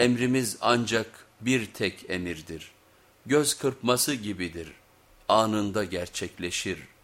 Emrimiz ancak bir tek emirdir. Göz kırpması gibidir. Anında gerçekleşir.''